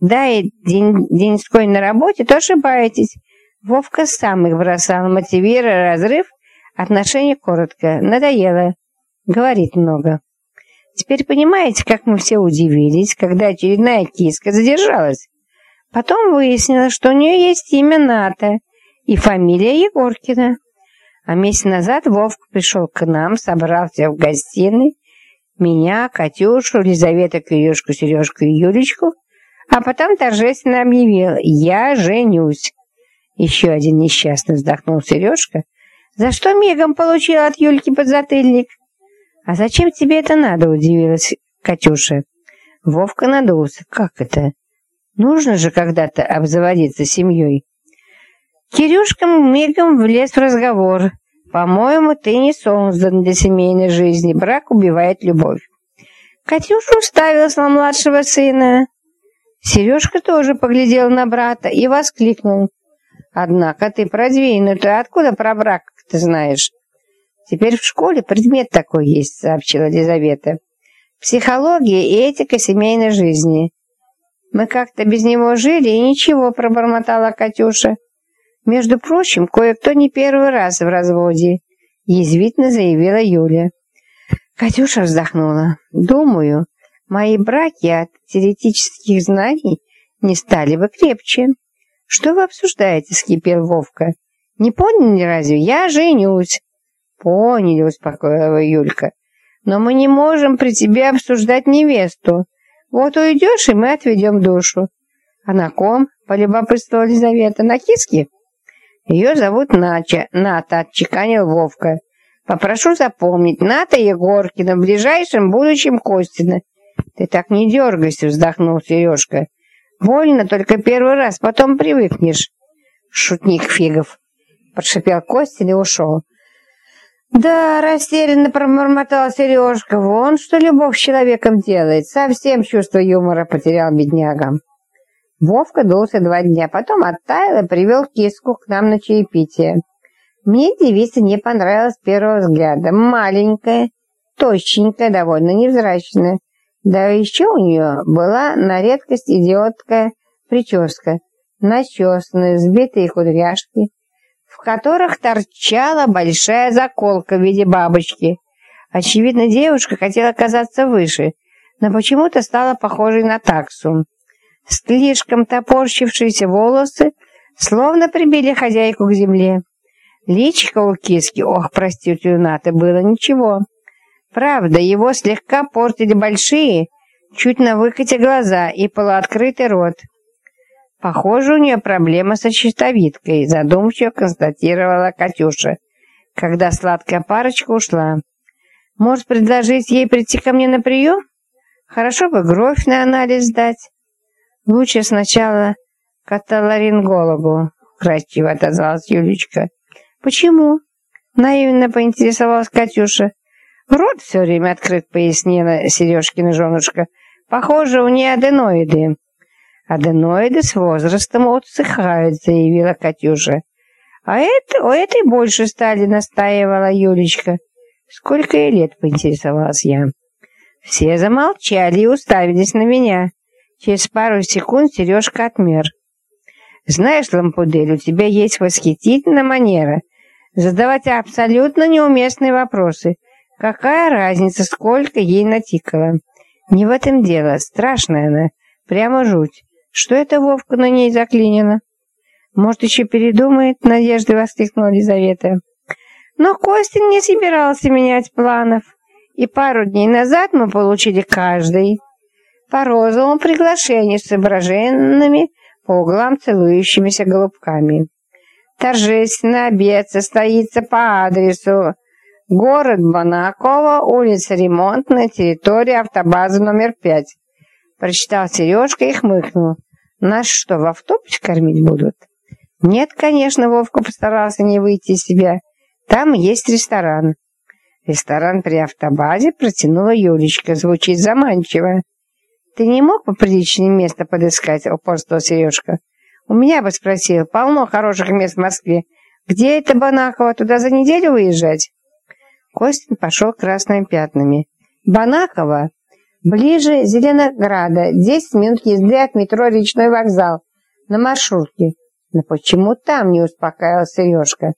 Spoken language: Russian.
да и день, деньской на работе, то ошибаетесь. Вовка сам их бросал, мотивируя разрыв, отношения коротко, надоело, говорит много. Теперь понимаете, как мы все удивились, когда очередная киска задержалась? Потом выяснилось, что у нее есть имя Ната и фамилия Егоркина. А месяц назад Вовка пришел к нам, собрался в гостиной, меня, Катюшу, Лизавету, Кирюшку, Сережку и Юлечку, а потом торжественно объявил «Я женюсь». Еще один несчастный вздохнул Сережка, за что мигом получил от Юльки подзатыльник. «А зачем тебе это надо?» – удивилась Катюша. Вовка надулся. «Как это? Нужно же когда-то обзаводиться семьей». Кирюшка мигом влез в разговор. «По-моему, ты не создан для семейной жизни. Брак убивает любовь». Катюша уставилась на младшего сына. Сережка тоже поглядел на брата и воскликнул. «Однако ты продвинутый. Откуда про брак ты знаешь?» «Теперь в школе предмет такой есть», — сообщила Елизавета. «Психология и этика семейной жизни». «Мы как-то без него жили, и ничего», — пробормотала Катюша. «Между прочим, кое-кто не первый раз в разводе», — язвительно заявила Юля. Катюша вздохнула. «Думаю, мои браки от теоретических знаний не стали бы крепче». «Что вы обсуждаете?» — скипел Вовка. «Не поняли разве? Я женюсь». «Поняли», — успокоила Юлька. «Но мы не можем при тебе обсуждать невесту. Вот уйдешь, и мы отведем душу». «А на ком?» — полюбопытствовала Лизавета. «На киске?» «Ее зовут Нача, Ната», — отчеканил Вовка. «Попрошу запомнить, Ната Егоркина, в ближайшем будущем Костина». «Ты так не дергайся», — вздохнул Сережка. «Больно только первый раз, потом привыкнешь». «Шутник фигов», — прошипел Костин и ушел. «Да, растерянно промормотал Сережка. Вон что любовь с человеком делает. Совсем чувство юмора потерял бедняга». Вовка дулся два дня, потом оттаял и привел киску к нам на чаепитие. Мне девица не понравилась с первого взгляда. Маленькая, тощенькая, довольно невзрачная. Да еще у нее была на редкость идиотская прическа, начесанные, сбитые кудряшки, в которых торчала большая заколка в виде бабочки. Очевидно, девушка хотела казаться выше, но почему-то стала похожей на таксу. Слишком топорщившиеся волосы словно прибили хозяйку к земле. Личико у киски, ох, простите, Ната, было ничего. Правда, его слегка портили большие, чуть на выкате глаза и полуоткрытый рот. Похоже, у нее проблема со щитовидкой, задумчиво констатировала Катюша, когда сладкая парочка ушла. Может, предложить ей прийти ко мне на прием? Хорошо бы кровь на анализ сдать. Лучше сначала каталарингологу, красиво отозвалась Юлечка. Почему? Наивно поинтересовалась Катюша. Рот все время открыт, пояснила Сережкина женушка. Похоже, у нее аденоиды. «Аденоиды с возрастом отсыхают», — заявила Катюша. «А это, у этой больше стали», — настаивала Юлечка. «Сколько ей лет?» — поинтересовалась я. Все замолчали и уставились на меня. Через пару секунд Сережка отмер. «Знаешь, Лампудель, у тебя есть восхитительная манера задавать абсолютно неуместные вопросы. Какая разница, сколько ей натикало? Не в этом дело. Страшная она. Прямо жуть. Что это Вовка на ней заклинено? Может, еще передумает, Надежда воскликнула Лизавета. Но Костин не собирался менять планов. И пару дней назад мы получили каждый по розовому приглашению с изображенными по углам целующимися голубками. Торжественный обед состоится по адресу город Банакова, улица Ремонтная, территория автобазы номер пять. Прочитал Сережка и хмыкнул. Нас что, в автобусе кормить будут? Нет, конечно, Вовка постарался не выйти из себя. Там есть ресторан. Ресторан при автобазе протянула Юлечка. Звучит заманчиво. Ты не мог поприличнее место подыскать, упорствовал Сережка. У меня бы спросил, полно хороших мест в Москве. Где это Банакова? Туда за неделю выезжать? Костин пошел красными пятнами. Банакова Ближе Зеленограда, 10 минут езды от метро «Речной вокзал» на маршрутке. Но почему там не успокаивал Сережка?